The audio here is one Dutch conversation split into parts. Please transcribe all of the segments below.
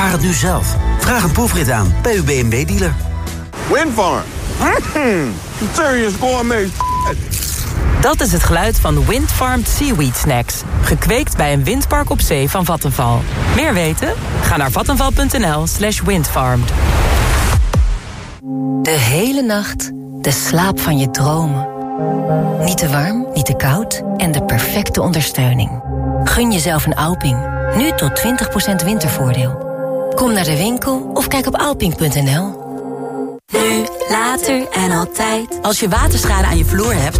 Ervaar het nu zelf. Vraag een proefrit aan bij uw BMW-dealer. Windfarm. Mm, serious gourmet. Dat is het geluid van Windfarmed Seaweed Snacks. Gekweekt bij een windpark op zee van Vattenval. Meer weten? Ga naar vattenval.nl slash windfarmed. De hele nacht de slaap van je dromen. Niet te warm, niet te koud en de perfecte ondersteuning. Gun jezelf een Alping. Nu tot 20% wintervoordeel. Kom naar de winkel of kijk op alping.nl. Nu, later en altijd. Als je waterschade aan je vloer hebt...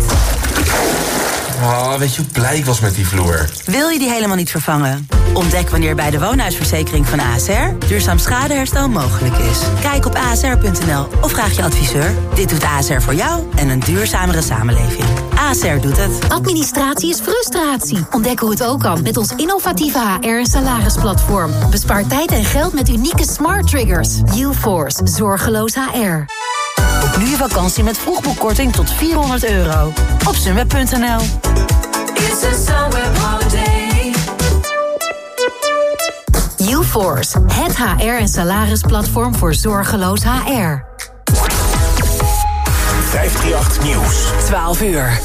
Oh, weet je hoe blij ik was met die vloer? Wil je die helemaal niet vervangen? Ontdek wanneer bij de woonhuisverzekering van ASR... duurzaam schadeherstel mogelijk is. Kijk op asr.nl of vraag je adviseur. Dit doet ASR voor jou en een duurzamere samenleving. ASR doet het. Administratie is frustratie. Ontdek hoe het ook kan met ons innovatieve HR- en salarisplatform. Bespaar tijd en geld met unieke smart triggers. UForce. Zorgeloos HR. Boek nu je vakantie met vroegboekkorting tot 400 euro. Op sunweb.nl UForce. Het HR- en salarisplatform voor zorgeloos HR. 538 Nieuws. 12 uur.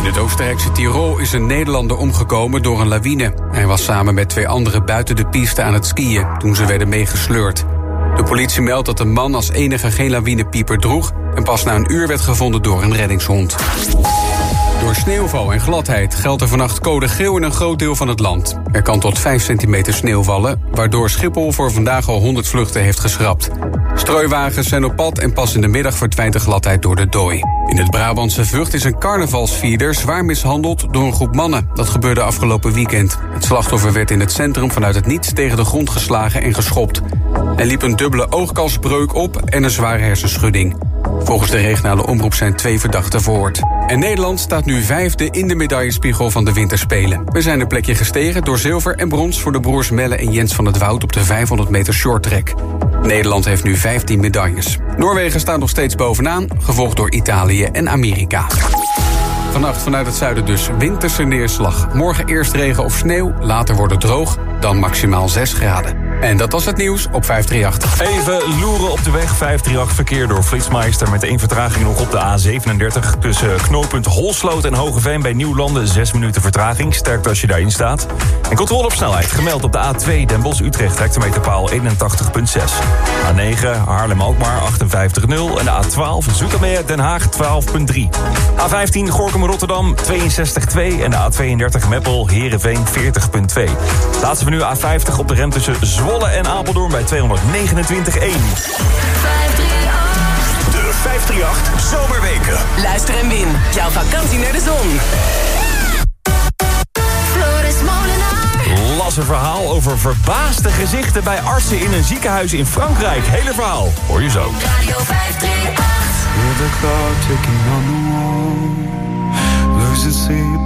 In het Oostenrijkse Tirol is een Nederlander omgekomen door een lawine. Hij was samen met twee anderen buiten de piste aan het skiën toen ze werden meegesleurd. De politie meldt dat de man als enige geen lawinepieper droeg... en pas na een uur werd gevonden door een reddingshond. Door sneeuwval en gladheid geldt er vannacht code geel in een groot deel van het land. Er kan tot 5 centimeter sneeuw vallen, waardoor Schiphol voor vandaag al 100 vluchten heeft geschrapt. Strooiwagens zijn op pad en pas in de middag verdwijnt de gladheid door de dooi. In het Brabantse Vught is een carnavalsvierder zwaar mishandeld door een groep mannen. Dat gebeurde afgelopen weekend. Het slachtoffer werd in het centrum vanuit het niets tegen de grond geslagen en geschopt. Er liep een dubbele oogkalsbreuk op en een zware hersenschudding. Volgens de regionale omroep zijn twee verdachten verhoord. En Nederland staat nu vijfde in de medaillespiegel van de winterspelen. We zijn een plekje gestegen door zilver en brons voor de broers Melle en Jens van het Woud op de 500 meter shorttrack. Nederland heeft nu 15 medailles. Noorwegen staat nog steeds bovenaan, gevolgd door Italië en Amerika. Vannacht vanuit het zuiden dus winterse neerslag. Morgen eerst regen of sneeuw, later wordt het droog, dan maximaal 6 graden. En dat was het nieuws op 538. Even loeren op de weg. 538 verkeer door Flitsmeister. Met één vertraging nog op de A37. Tussen knooppunt Holsloot en Hogeveen bij Nieuwlanden. 6 minuten vertraging. Sterkt als je daarin staat. En controle op snelheid. Gemeld op de A2 Den Bosch-Utrecht. Hectometerpaal 81,6. A9 Haarlem-Alkmaar 58,0. En de A12 Zoetermeer Den Haag 12,3. A15 Gorkum-Rotterdam 62,2. En de A32 Meppel Heerenveen 40,2. Laatste we nu A50 op de rem tussen Zwolle en Apeldoorn bij 229,1. De 538 Zomerweken. Luister en win. Jouw vakantie naar de zon. Floris Molenaar. Las een verhaal over verbaasde gezichten bij artsen in een ziekenhuis in Frankrijk. Hele verhaal hoor je zo. Radio 538.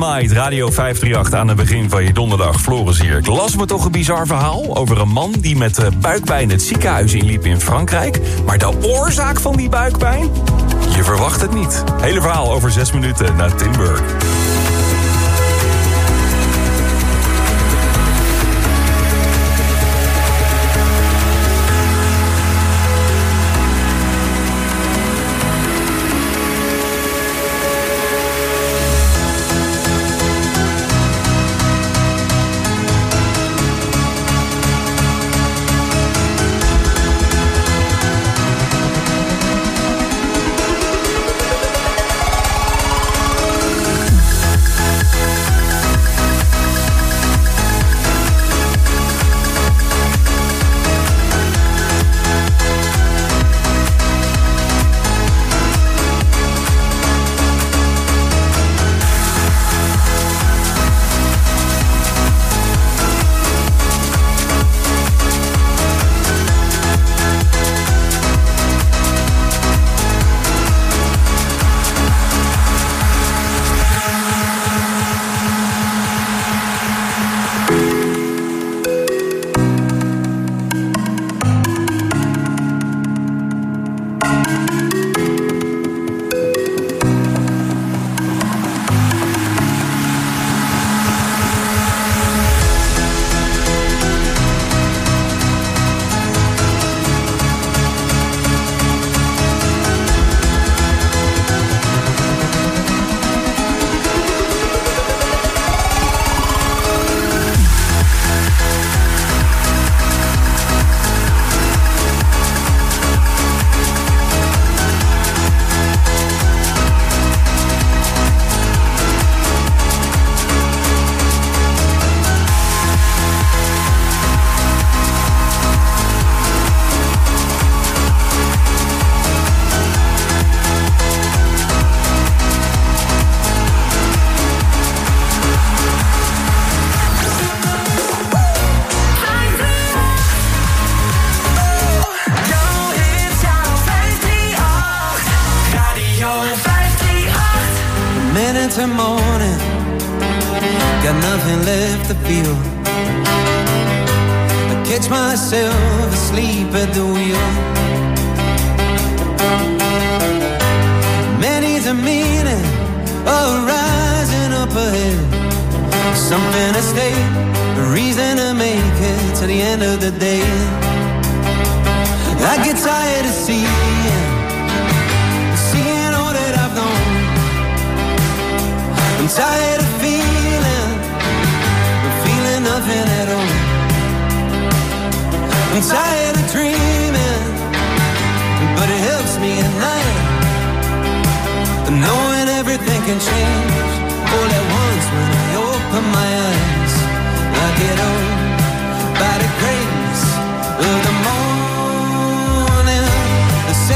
Might, Radio 538 aan het begin van je donderdag. Floris hier. Ik las me toch een bizar verhaal over een man die met eh, buikpijn het ziekenhuis inliep in Frankrijk. Maar de oorzaak van die buikpijn? Je verwacht het niet. Hele verhaal over zes minuten naar Timburg.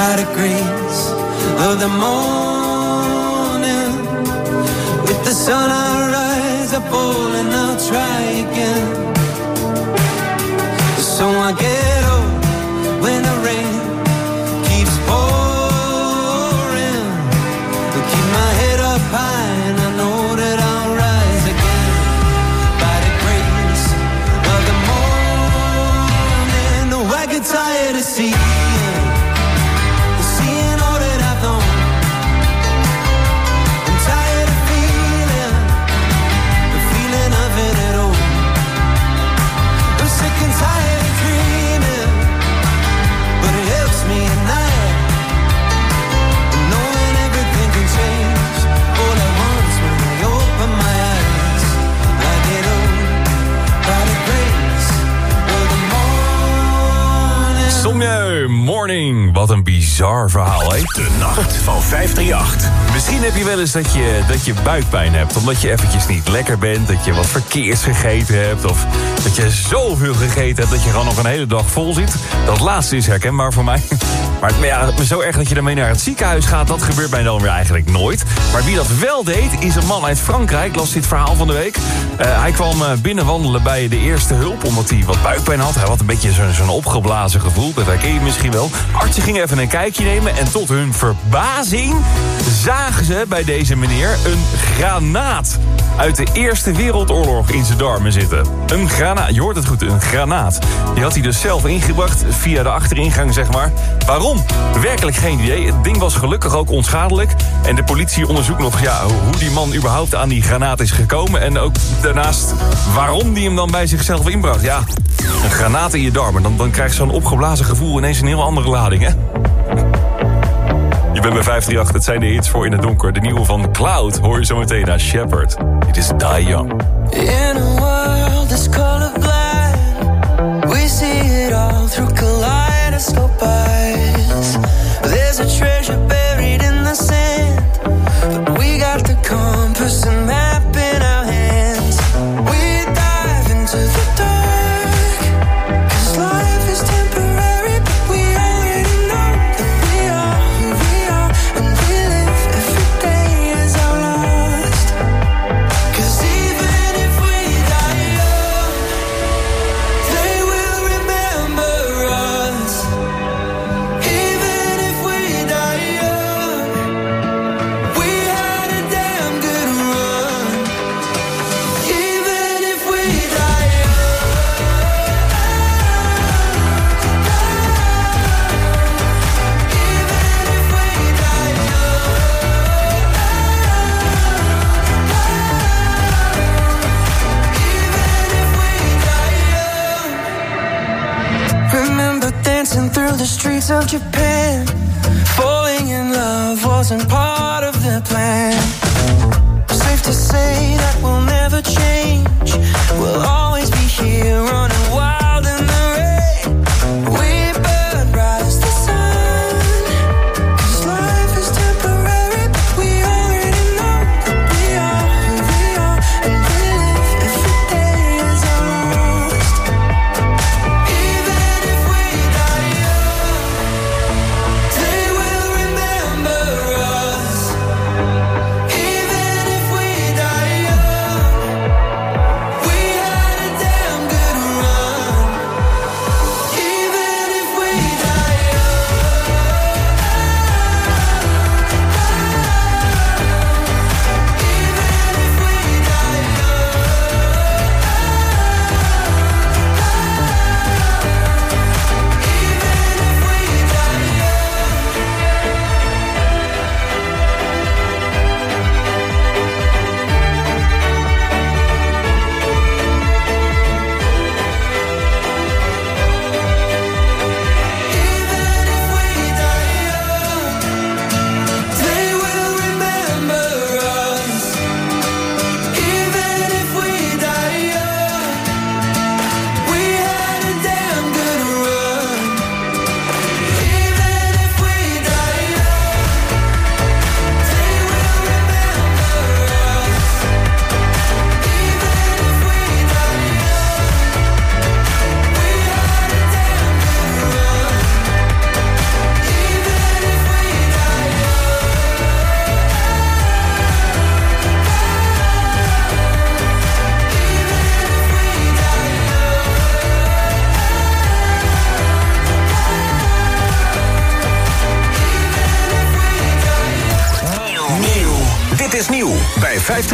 by the grace of the morning, with the sun I rise, I fall and I'll try again. So I get morning. Wat een bizar verhaal, hè? De nacht van 538. Misschien heb je wel eens dat je, dat je buikpijn hebt. Omdat je eventjes niet lekker bent. Dat je wat verkeers gegeten hebt. Of dat je zoveel gegeten hebt dat je gewoon nog een hele dag vol zit. Dat laatste is herkenbaar voor mij. Maar het- ja, zo erg dat je ermee naar het ziekenhuis gaat... dat gebeurt mij dan weer eigenlijk nooit. Maar wie dat wel deed, is een man uit Frankrijk. Las dit verhaal van de week. Eh, hij kwam eh, binnenwandelen bij de eerste hulp... omdat hij wat buikpijn had. Hij had een beetje zo'n zo'n opgeblazen gevoel. Dat herken je misschien wel. Artsen gingen even een kijkje nemen... en tot hun verbazing zagen ze bij deze meneer een granaat... uit de Eerste Wereldoorlog in zijn darmen zitten. Een granaat, je hoort het goed, een granaat. Die had hij dus zelf ingebracht via de achteringang, zeg maar. Waarom? Werkelijk geen idee. Het ding was gelukkig ook onschadelijk. En de politie onderzoekt nog ja, hoe die man überhaupt aan die granaat is gekomen. En ook daarnaast waarom die hem dan bij zichzelf inbracht. Ja, een granaat in je darmen. Dan, dan krijg je zo'n opgeblazen gevoel ineens een heel andere lading, hè? Je bent bij 538, het zijn de hits voor in het donker. De nieuwe van Cloud hoor je zo meteen naar Shepard. Dit is Die Young. In a world that's colorblind, we see it all through kaleidoscope eyes. There's a treasure buried in the sand, but we got the compass of Japan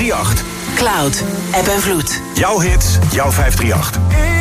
538. Cloud, app en vloed. Jouw hits, jouw 538.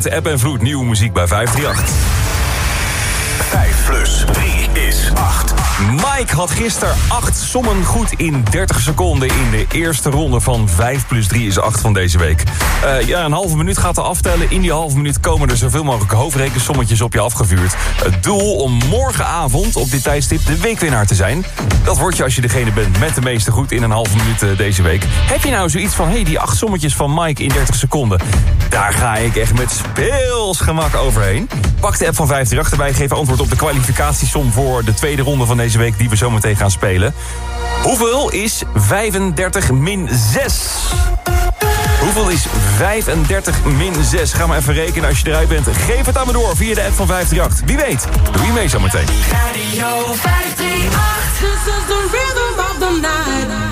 grote app en vloed nieuwe muziek bij 538. 5 plus 3 is 8. Mike had gisteren 8 sommen goed in 30 seconden... in de eerste ronde van 5 plus 3 is 8 van deze week. Eh, ja, een halve minuut gaat er aftellen. In die halve minuut komen er zoveel mogelijk hoofdrekensommetjes op je afgevuurd. Het doel om morgenavond op dit tijdstip de weekwinnaar te zijn. Dat word je als je degene bent met de meeste goed in een halve minuut eh, deze week. Heb je nou zoiets van, hey, die 8 sommetjes van Mike in 30 seconden... daar ga ik echt met speelsgemak overheen. Pak de app van 538 erbij, geef antwoord op de kwalificatiesom... voor de tweede ronde van deze week die we zo meteen gaan spelen. Hoeveel is 35 min 6? Hoeveel is 35 min 6? Ga maar even rekenen als je eruit bent. Geef het aan me door via de app van 538. Wie weet, doe je mee zometeen. Radio 538. This is the rhythm of the night.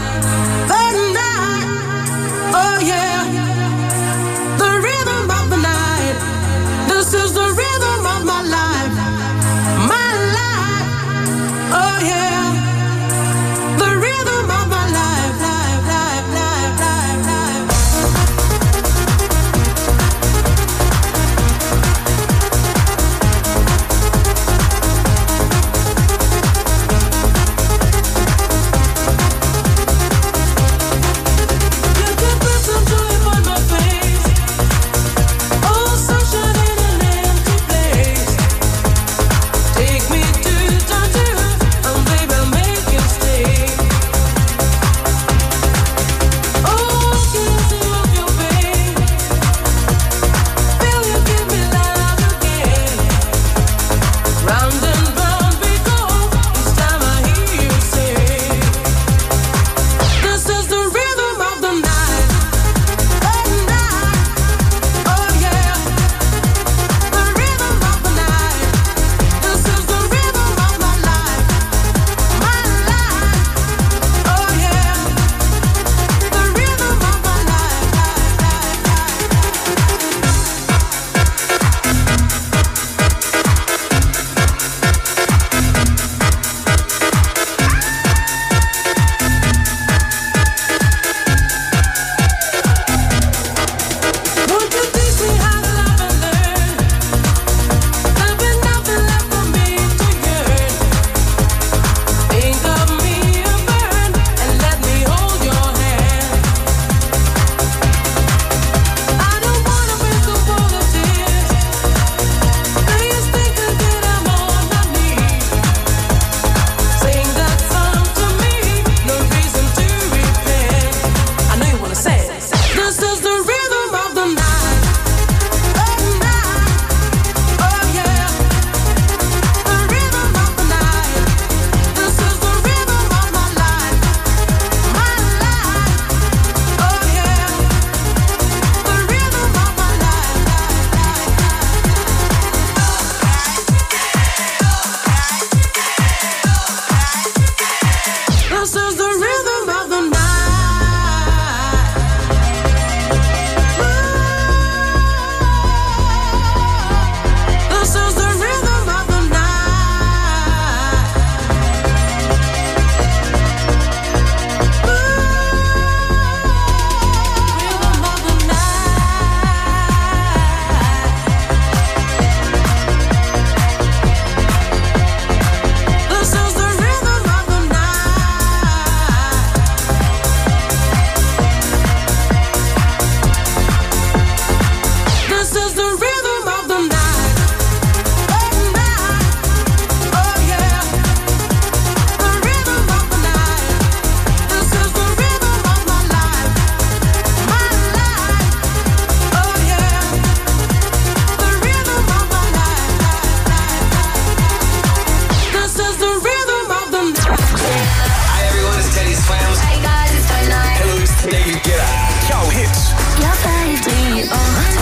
Hi everyone, it's Teddy Swims. Hey guys, it's Tony. Hello, it's David Guetta. Jouw hits. Jouw 5, 3,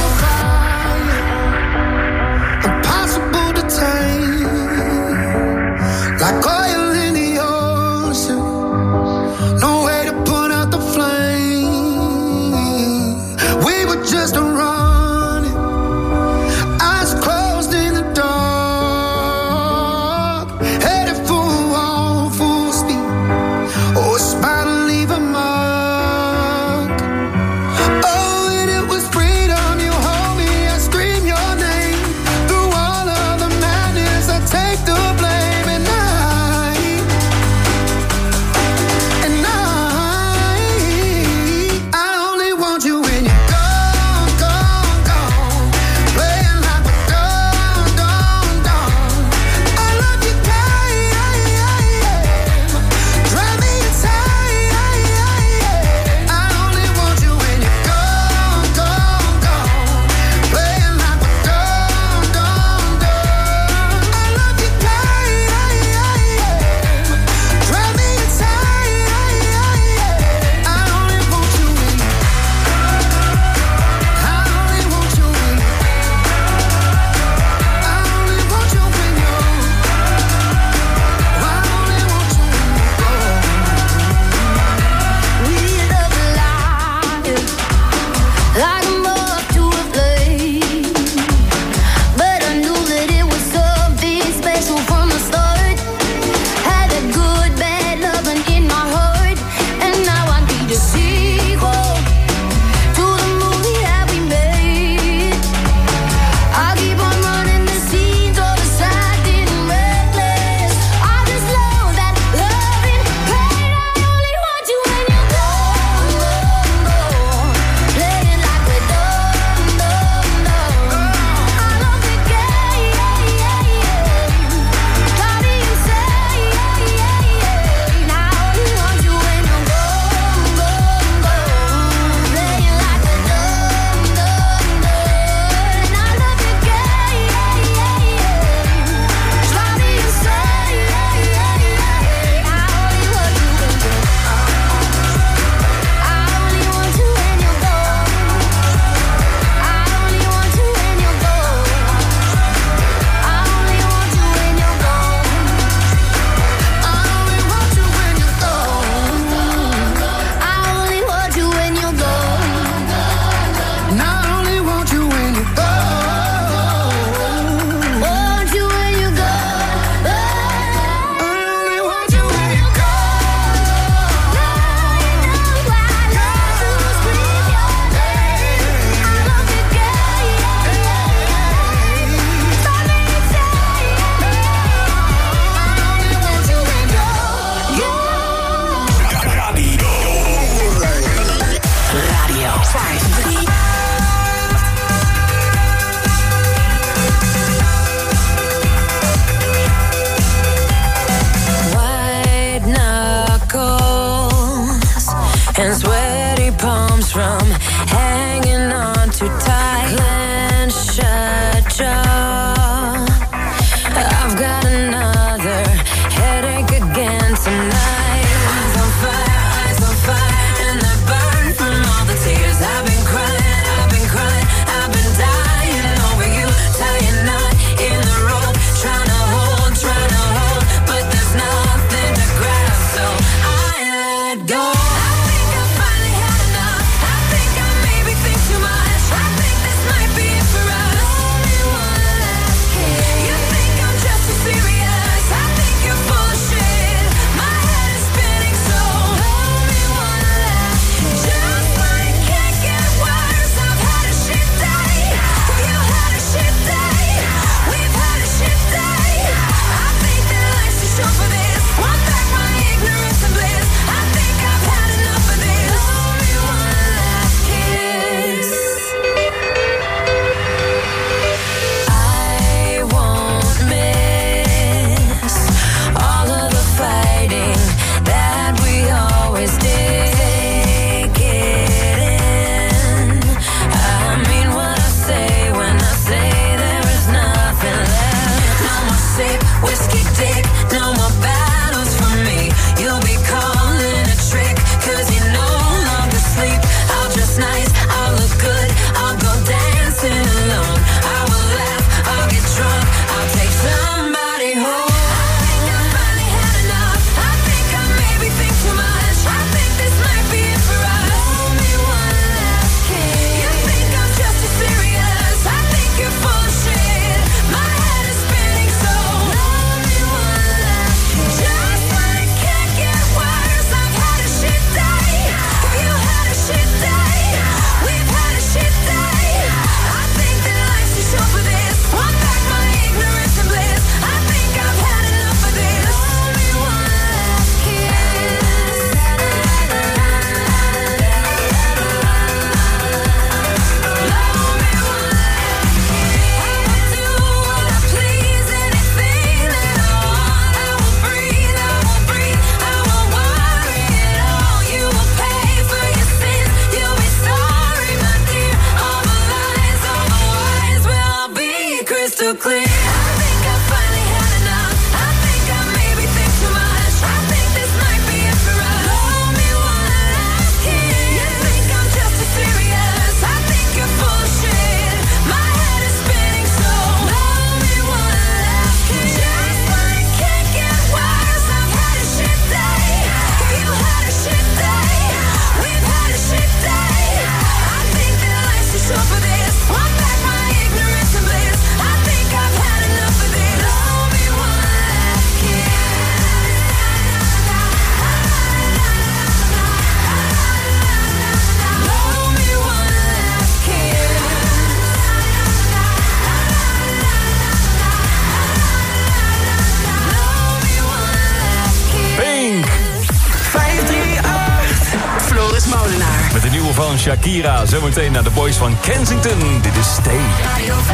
Shakira. Zometeen naar de boys van Kensington. Dit is Stay.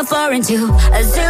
a foreign to a zoo.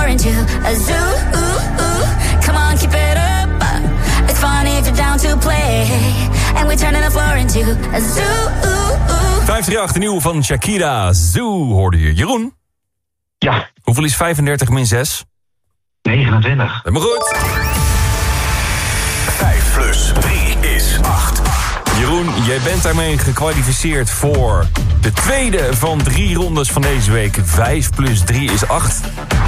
Floor into a zoo. Come on, keep it up. It's fun if you're down to play. And we're turning the floor into a zoo. 538, de nieuwe van Shakira. Zoo, hoorde je. Jeroen? Ja. Hoeveel is 35 min 6? 29. Helemaal goed. 5 plus 3 is 8. Jeroen, jij bent daarmee gekwalificeerd voor de tweede van drie rondes van deze week. 5 plus 3 is 8.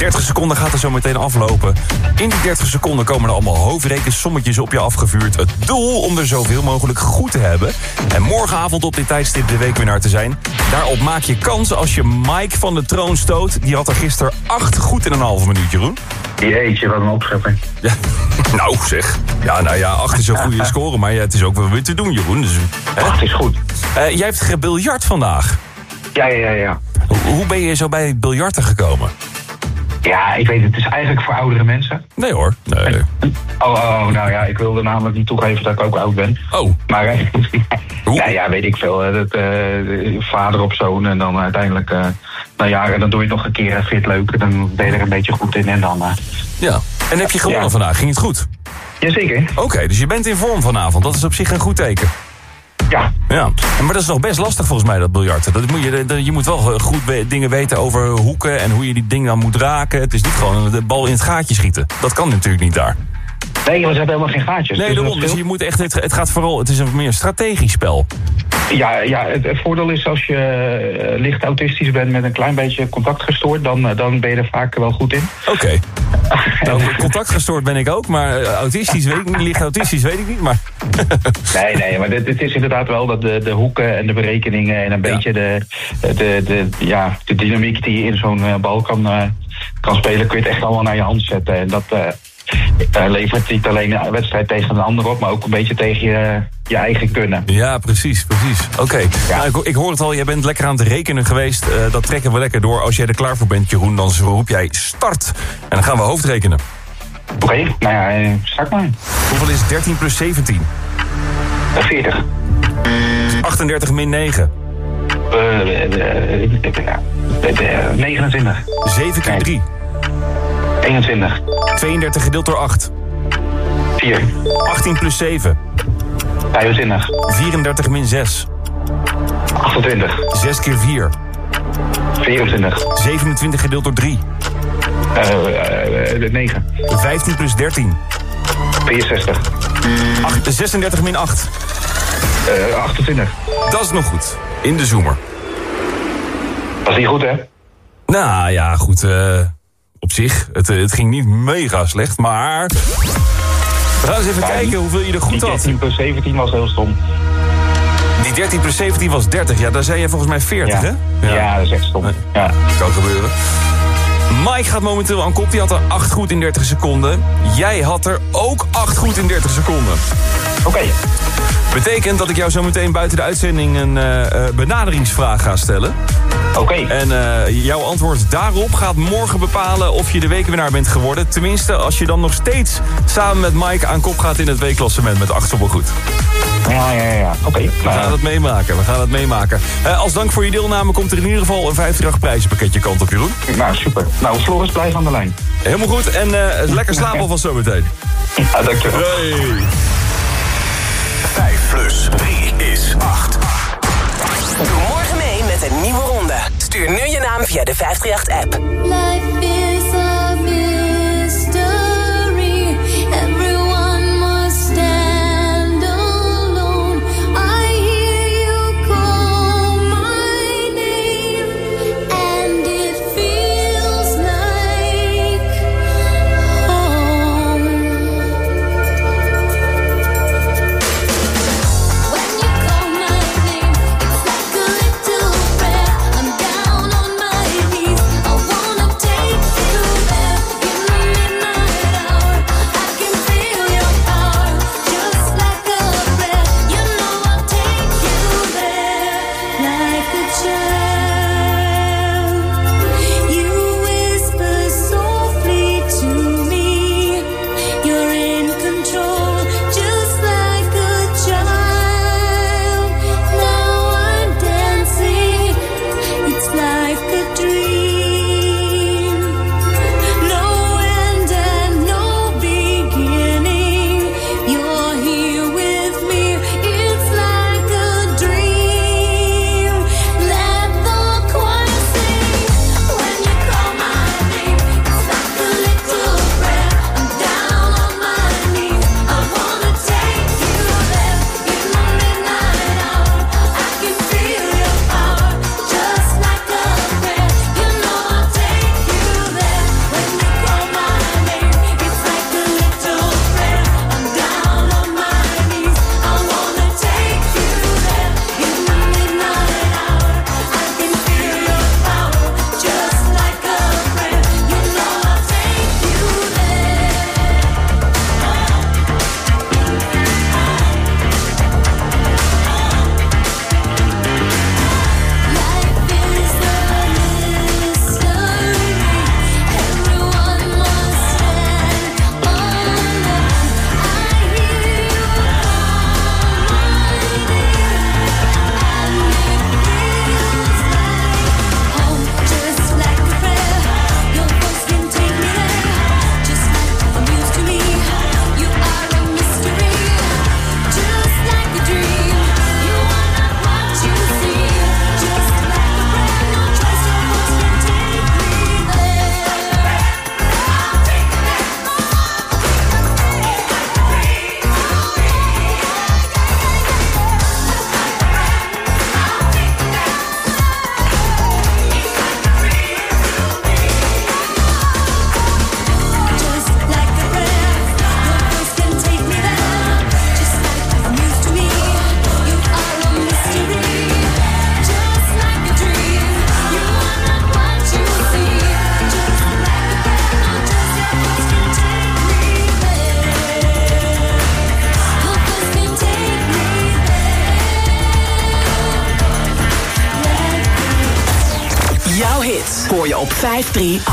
30 seconden gaat er zo meteen aflopen. In die 30 seconden komen er allemaal hoofdrekensommetjes op je afgevuurd. Het doel om er zoveel mogelijk goed te hebben. En morgenavond op dit tijdstip de weekwinnaar te zijn. Daarop maak je kans als je Mike van de troon stoot. Die had er gisteren 8 goed in een halve minuut, Jeroen. Jeetje, wat een opschepping. Ja, nou zeg. Ja, nou ja, 8 is een goede score, maar ja, het is ook wel weer te doen, Jeroen. Dus, 8 is goed. jij hebt gebiljart vandaag. Ja, ja, ja. Hoe, ben je zo bij biljarten gekomen? Ja, ik weet het. Het is eigenlijk voor oudere mensen. Nee hoor, nee. Oh, oh, nou ja, ik wilde namelijk niet toegeven dat ik ook oud ben. Oh. Maar, eh, nou ja, weet ik veel. eh, Dat, eh, vader op zoon en dan uiteindelijk, eh nou ja, en dan doe je het nog een keer en vind je het leuk. Dan ben je er een beetje goed in en dan... Ja. En heb je gewonnen Ja. vandaag? Ging het goed? Jazeker. Oké, dus je bent in vorm vanavond. Dat is op zich een goed teken. Ja. Ja, maar dat is nog best lastig volgens mij, dat biljarten. Dat moet je, je moet wel eh, goed dingen weten over hoeken en hoe je die dingen dan moet raken. Het is niet gewoon de bal in het gaatje schieten. Dat kan natuurlijk niet daar. Nee, maar ze hebben helemaal geen gaatjes. Nee, Dus daarom. Dus je moet echt, het, het gaat vooral, het is een meer strategisch spel. Ja, ja het, het voordeel is als je eh, licht autistisch bent met een klein beetje contact gestoord, dan, eh, dan ben je er vaak wel goed in. Oké. Nou, contactgestoord ben ik ook, maar eh, autistisch weet ik niet. Licht autistisch weet ik niet, maar... Nee, nee, maar het, is inderdaad wel dat de, de hoeken en de berekeningen en een beetje de, de, de, ja, de dynamiek die je in zo'n bal kan, kan spelen, kun je het echt allemaal naar je hand zetten. En dat eh, eh, levert niet alleen een wedstrijd tegen een ander op, maar ook een beetje tegen je, je eigen kunnen. Ja, precies, precies. Oké, nou, ik, ik hoor het al, jij bent lekker aan het rekenen geweest. Eh, dat trekken we lekker door. Als jij er klaar voor bent, Jeroen, dan roep jij start. En dan gaan we hoofdrekenen. Oké, nou ja, eh, start maar. Hoeveel is 13 plus 17? 40. 38 min 9. Eh, eh, eh, eh, 29. 7 keer 3. 21. 32 gedeeld door 8. 4. 18 plus 7. 25. 34 min 6. 28. 6 keer 4. 24. 27 gedeeld door 3. Eh, eh, 9. 15 plus 13. 64. 8, 36 min 8. Eh, 28. Dat is nog goed. In de zoomer. Was niet goed, hè? Nou ja, goed. eh, op zich. Het, eh, het ging niet mega slecht, maar... We gaan eens even kijken hoeveel je er goed die had. 13 plus 17 was heel stom. Die 13 plus 17 was 30. Ja, daar zei je volgens mij 40, hè? Ja. dat is echt stom. Kan gebeuren. Mike gaat momenteel aan kop. Die had er 8 goed in 30 seconden. Jij had er ook 8 goed in 30 seconden. Oké. Betekent dat ik jou zo meteen buiten de uitzending een eh, eh, benaderingsvraag ga stellen. Oké. En eh, jouw antwoord daarop gaat morgen bepalen of je de weekwinnaar bent geworden. Tenminste, als je dan nog steeds samen met Mike aan kop gaat in het weekklassement met acht goed. Ja, ja, ja. Oké. Okay. We gaan het meemaken. We gaan het meemaken. Eh, als dank voor je deelname komt er in ieder geval een 50 prijzenpakketje kant op, Jeroen. Nou, super. Nou, Floris, blijf aan de lijn. Helemaal goed. En eh, lekker slapen van zometeen. Ja, dankjewel. Hey. 5 plus 3 is 8 een nieuwe ronde. Stuur nu je naam via de 538-app. degree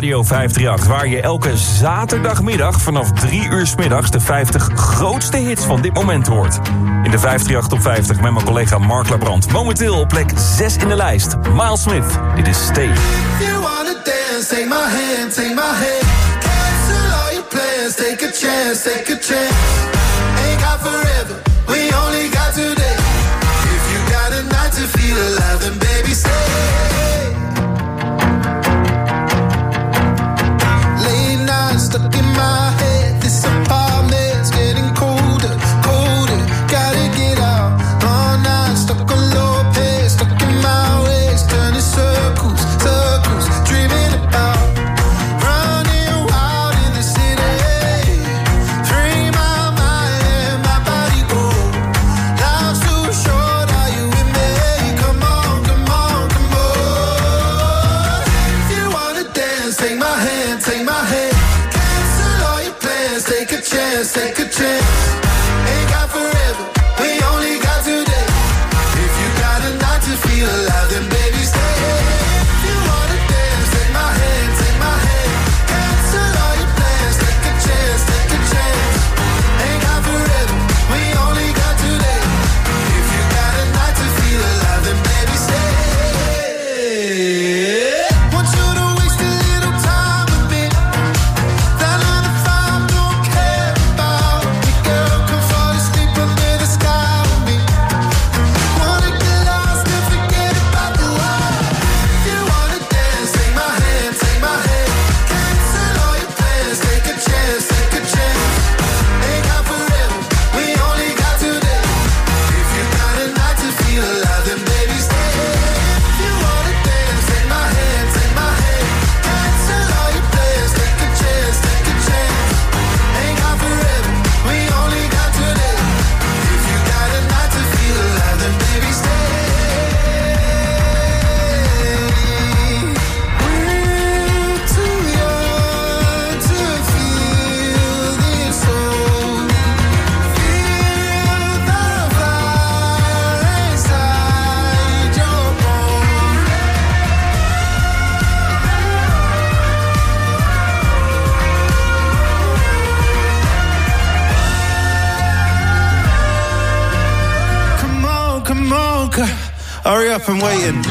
Radio 538, waar je elke zaterdagmiddag vanaf 3 uur s middags de 50 grootste hits van dit moment hoort. In de 538 top 50 met mijn collega Mark Labrand. Momenteel op plek 6 in de lijst. Miles Smith, dit is Stay. you wanna dance, take my hand, take my hand. Cancel all your plans, take a chance, take a chance. Ain't got forever, we only got today. If you got a night to feel alive, then baby stay. stuck in my and waiting.